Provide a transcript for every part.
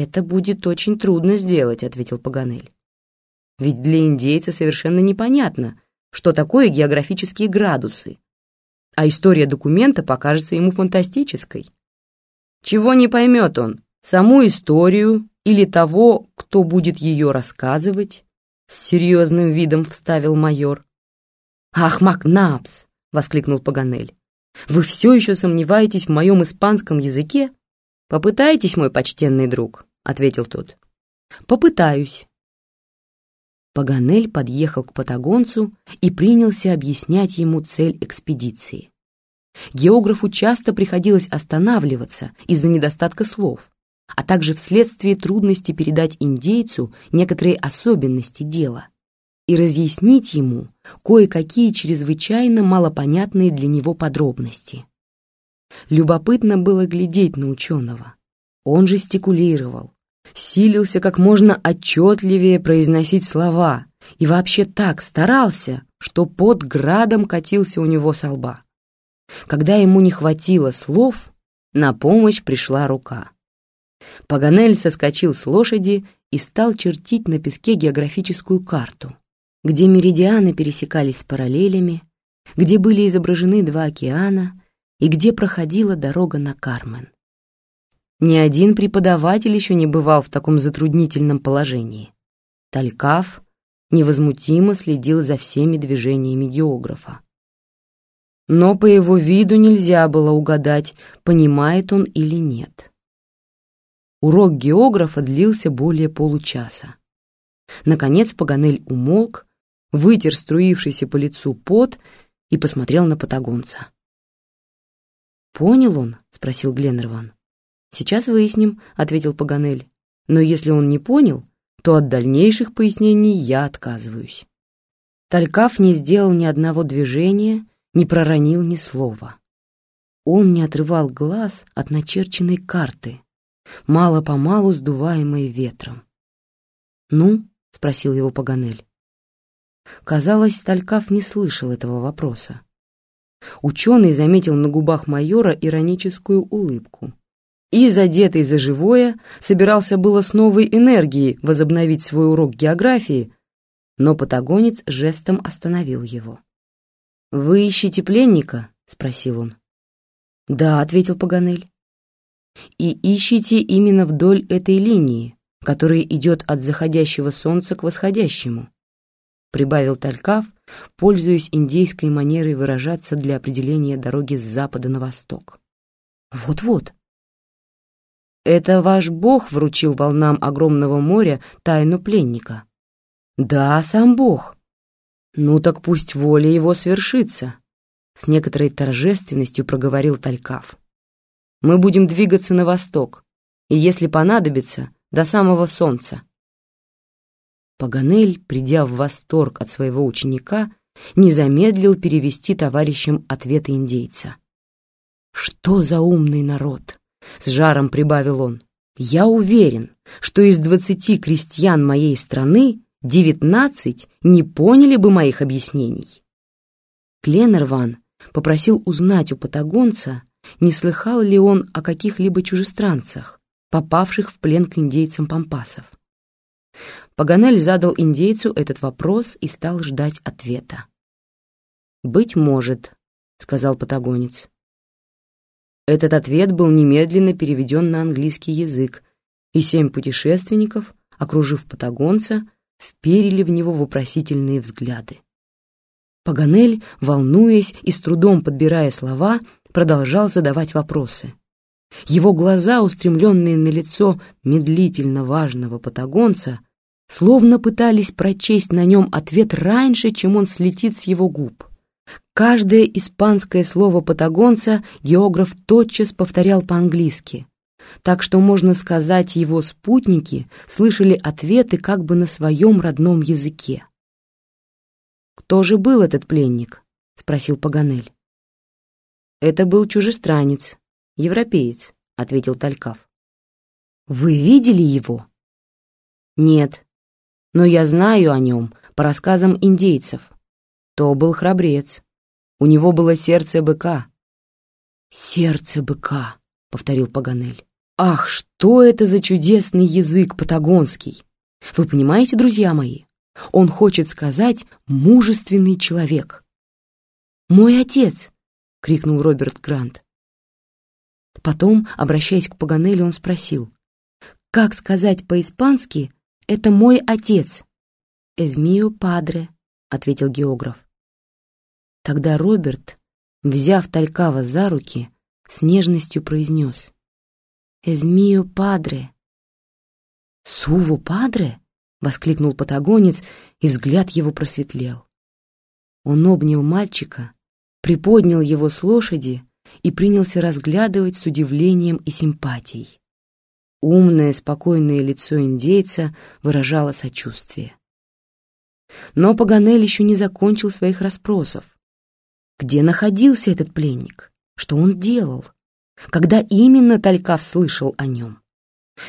«Это будет очень трудно сделать», — ответил Паганель. «Ведь для индейца совершенно непонятно, что такое географические градусы, а история документа покажется ему фантастической. Чего не поймет он, саму историю или того, кто будет ее рассказывать?» С серьезным видом вставил майор. «Ах, Макнапс!» — воскликнул Паганель. «Вы все еще сомневаетесь в моем испанском языке?» «Попытайтесь, мой почтенный друг», — ответил тот. «Попытаюсь». Паганель подъехал к патагонцу и принялся объяснять ему цель экспедиции. Географу часто приходилось останавливаться из-за недостатка слов, а также вследствие трудности передать индейцу некоторые особенности дела и разъяснить ему кое-какие чрезвычайно малопонятные для него подробности. Любопытно было глядеть на ученого. Он жестикулировал, силился как можно отчетливее произносить слова и вообще так старался, что под градом катился у него со лба. Когда ему не хватило слов, на помощь пришла рука. Паганель соскочил с лошади и стал чертить на песке географическую карту, где меридианы пересекались с параллелями, где были изображены два океана и где проходила дорога на Кармен. Ни один преподаватель еще не бывал в таком затруднительном положении. Талькав невозмутимо следил за всеми движениями географа. Но по его виду нельзя было угадать, понимает он или нет. Урок географа длился более получаса. Наконец Паганель умолк, вытер струившийся по лицу пот и посмотрел на патагонца. «Понял он?» — спросил Гленнерван. «Сейчас выясним», — ответил Паганель. «Но если он не понял, то от дальнейших пояснений я отказываюсь». Талькав не сделал ни одного движения, не проронил ни слова. Он не отрывал глаз от начерченной карты, мало-помалу сдуваемой ветром. «Ну?» — спросил его Паганель. Казалось, Талькав не слышал этого вопроса. Ученый заметил на губах майора ироническую улыбку. И, задетый за живое, собирался было с новой энергией возобновить свой урок географии, но патагонец жестом остановил его. «Вы ищете пленника?» — спросил он. «Да», — ответил Паганель. «И ищите именно вдоль этой линии, которая идет от заходящего солнца к восходящему», — прибавил Талькав, пользуясь индейской манерой выражаться для определения дороги с запада на восток. «Вот-вот». «Это ваш бог вручил волнам огромного моря тайну пленника?» «Да, сам бог». «Ну так пусть воля его свершится», — с некоторой торжественностью проговорил Талькав. «Мы будем двигаться на восток, и, если понадобится, до самого солнца. Паганель, придя в восторг от своего ученика, не замедлил перевести товарищам ответы индейца. «Что за умный народ!» — с жаром прибавил он. «Я уверен, что из двадцати крестьян моей страны девятнадцать не поняли бы моих объяснений». Кленнерван попросил узнать у патагонца, не слыхал ли он о каких-либо чужестранцах, попавших в плен к индейцам пампасов. Паганель задал индейцу этот вопрос и стал ждать ответа. «Быть может», — сказал патагонец. Этот ответ был немедленно переведен на английский язык, и семь путешественников, окружив патагонца, вперили в него вопросительные взгляды. Паганель, волнуясь и с трудом подбирая слова, продолжал задавать вопросы. Его глаза, устремленные на лицо медлительно важного патагонца, словно пытались прочесть на нем ответ раньше, чем он слетит с его губ. Каждое испанское слово патагонца географ тотчас повторял по-английски, так что, можно сказать, его спутники слышали ответы как бы на своем родном языке. «Кто же был этот пленник?» — спросил Паганель. «Это был чужестранец, европеец», — ответил Талькав. «Вы видели его?» «Нет», но я знаю о нем по рассказам индейцев. То был храбрец. У него было сердце быка. «Сердце быка», — повторил Паганель. Ах, что это за чудесный язык патагонский! Вы понимаете, друзья мои? Он хочет сказать «мужественный человек». «Мой отец!» — крикнул Роберт Грант. Потом, обращаясь к Паганелли, он спросил, «Как сказать по-испански «это мой отец»?» «Эзмио падре», — ответил географ. Тогда Роберт, взяв Талькава за руки, с нежностью произнес, «Эзмио падре». «Суву падре?» — воскликнул патагонец, и взгляд его просветлел. Он обнял мальчика, приподнял его с лошади и принялся разглядывать с удивлением и симпатией. Умное, спокойное лицо индейца выражало сочувствие. Но Паганель еще не закончил своих расспросов. Где находился этот пленник? Что он делал? Когда именно Талькав слышал о нем?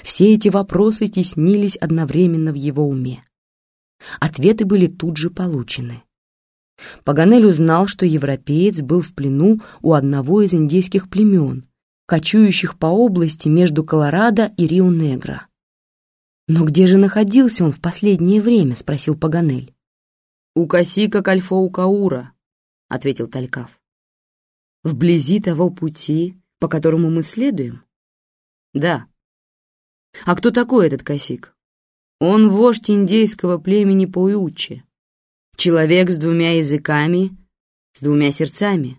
Все эти вопросы теснились одновременно в его уме. Ответы были тут же получены. Паганель узнал, что европеец был в плену у одного из индейских племен, кочующих по области между Колорадо и Рио-Негро. «Но где же находился он в последнее время?» — спросил Паганель. «У Касика Кальфоу-Каура», — ответил Талькав. «Вблизи того пути, по которому мы следуем?» «Да». «А кто такой этот Касик?» «Он вождь индейского племени Пауючи, Человек с двумя языками, с двумя сердцами.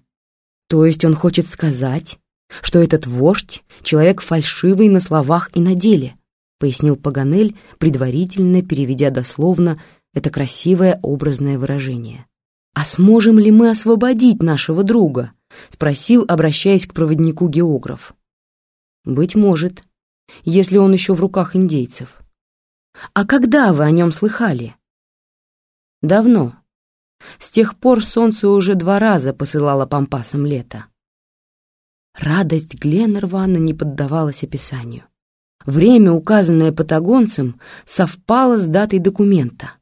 То есть он хочет сказать, что этот вождь — человек фальшивый на словах и на деле, пояснил Паганель, предварительно переведя дословно это красивое образное выражение. «А сможем ли мы освободить нашего друга?» — спросил, обращаясь к проводнику географ. «Быть может, если он еще в руках индейцев». «А когда вы о нем слыхали?» Давно. С тех пор солнце уже два раза посылало пампасам лето. Радость Гленнервана не поддавалась описанию. Время, указанное патагонцем, совпало с датой документа.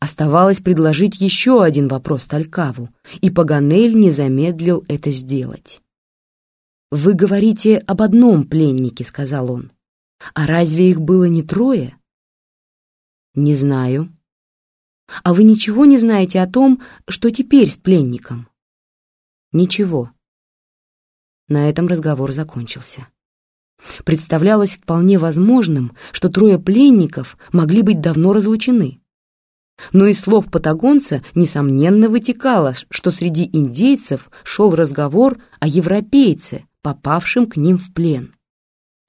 Оставалось предложить еще один вопрос Талькаву, и Паганель не замедлил это сделать. «Вы говорите об одном пленнике», — сказал он. «А разве их было не трое?» «Не знаю», а вы ничего не знаете о том, что теперь с пленником? Ничего. На этом разговор закончился. Представлялось вполне возможным, что трое пленников могли быть давно разлучены. Но из слов патагонца, несомненно, вытекало, что среди индейцев шел разговор о европейце, попавшем к ним в плен.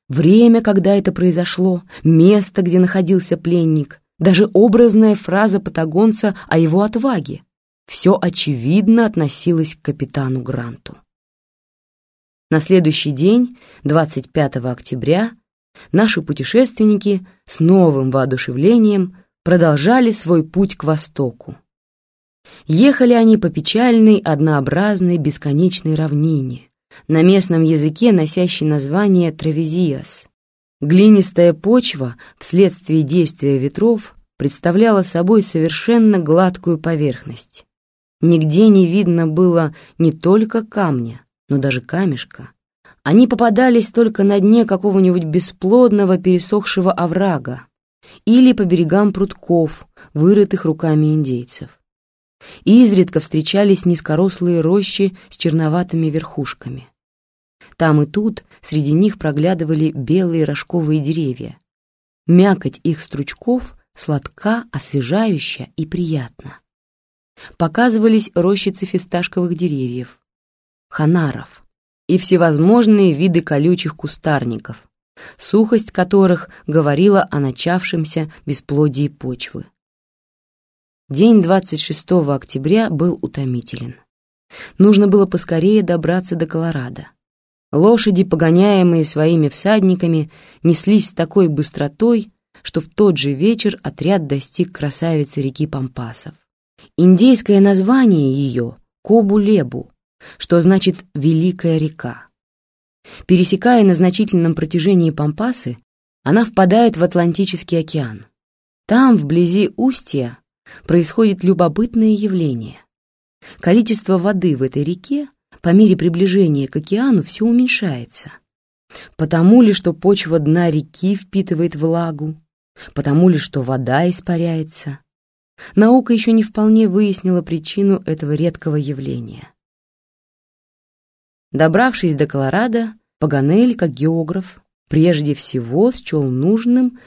Время, когда это произошло, место, где находился пленник, даже образная фраза патагонца о его отваге. Все очевидно относилось к капитану Гранту. На следующий день, 25 октября, наши путешественники с новым воодушевлением продолжали свой путь к востоку. Ехали они по печальной, однообразной, бесконечной равнине, на местном языке носящей название Травезиас, Глинистая почва вследствие действия ветров представляла собой совершенно гладкую поверхность. Нигде не видно было не только камня, но даже камешка. Они попадались только на дне какого-нибудь бесплодного пересохшего оврага или по берегам прутков, вырытых руками индейцев. Изредка встречались низкорослые рощи с черноватыми верхушками. Там и тут среди них проглядывали белые рожковые деревья. Мякоть их стручков сладка, освежающая и приятна. Показывались рощицы фисташковых деревьев, ханаров и всевозможные виды колючих кустарников, сухость которых говорила о начавшемся бесплодии почвы. День 26 октября был утомителен. Нужно было поскорее добраться до Колорадо. Лошади, погоняемые своими всадниками, неслись с такой быстротой, что в тот же вечер отряд достиг красавицы реки Пампасов. Индейское название ее — Кобу-Лебу, что значит «великая река». Пересекая на значительном протяжении Пампасы, она впадает в Атлантический океан. Там, вблизи устья, происходит любопытное явление. Количество воды в этой реке по мере приближения к океану все уменьшается. Потому ли, что почва дна реки впитывает влагу? Потому ли, что вода испаряется? Наука еще не вполне выяснила причину этого редкого явления. Добравшись до Колорадо, Паганель, как географ, прежде всего счел нужным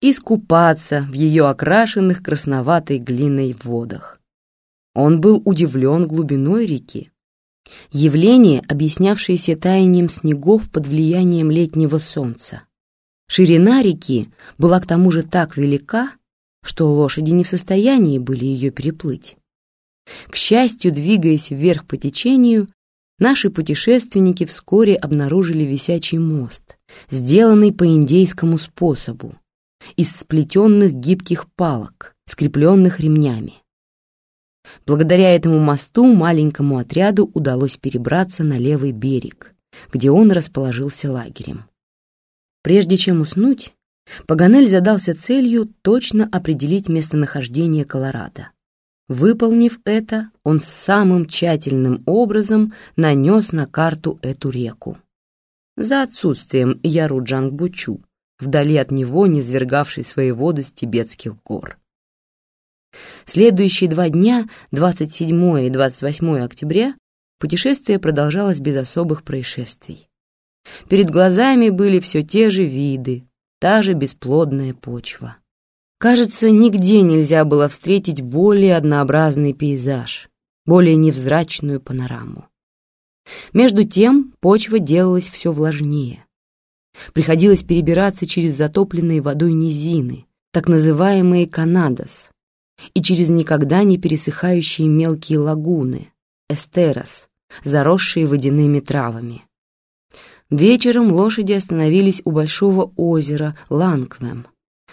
искупаться в ее окрашенных красноватой глиной водах. Он был удивлен глубиной реки. Явление, объяснявшееся таянием снегов под влиянием летнего солнца. Ширина реки была к тому же так велика, что лошади не в состоянии были ее переплыть. К счастью, двигаясь вверх по течению, наши путешественники вскоре обнаружили висячий мост, сделанный по индейскому способу, из сплетенных гибких палок, скрепленных ремнями. Благодаря этому мосту маленькому отряду удалось перебраться на левый берег, где он расположился лагерем. Прежде чем уснуть, Паганель задался целью точно определить местонахождение Колорадо. Выполнив это, он самым тщательным образом нанес на карту эту реку. За отсутствием Яру Джангбучу, вдали от него низвергавшей свои воды с тибетских гор. Следующие два дня, 27 и 28 октября, путешествие продолжалось без особых происшествий. Перед глазами были все те же виды, та же бесплодная почва. Кажется, нигде нельзя было встретить более однообразный пейзаж, более невзрачную панораму. Между тем почва делалась все влажнее. Приходилось перебираться через затопленные водой низины, так называемые канадос, и через никогда не пересыхающие мелкие лагуны, эстерос, заросшие водяными травами. Вечером лошади остановились у большого озера Ланквем,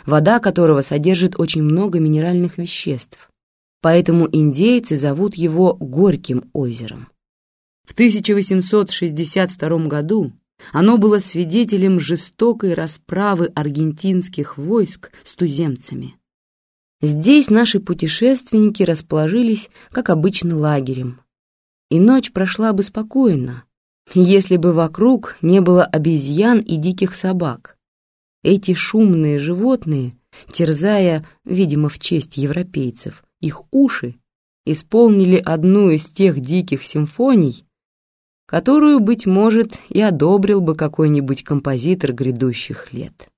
вода которого содержит очень много минеральных веществ, поэтому индейцы зовут его Горьким озером. В 1862 году оно было свидетелем жестокой расправы аргентинских войск с туземцами. Здесь наши путешественники расположились, как обычно, лагерем. И ночь прошла бы спокойно, если бы вокруг не было обезьян и диких собак. Эти шумные животные, терзая, видимо, в честь европейцев, их уши, исполнили одну из тех диких симфоний, которую, быть может, и одобрил бы какой-нибудь композитор грядущих лет.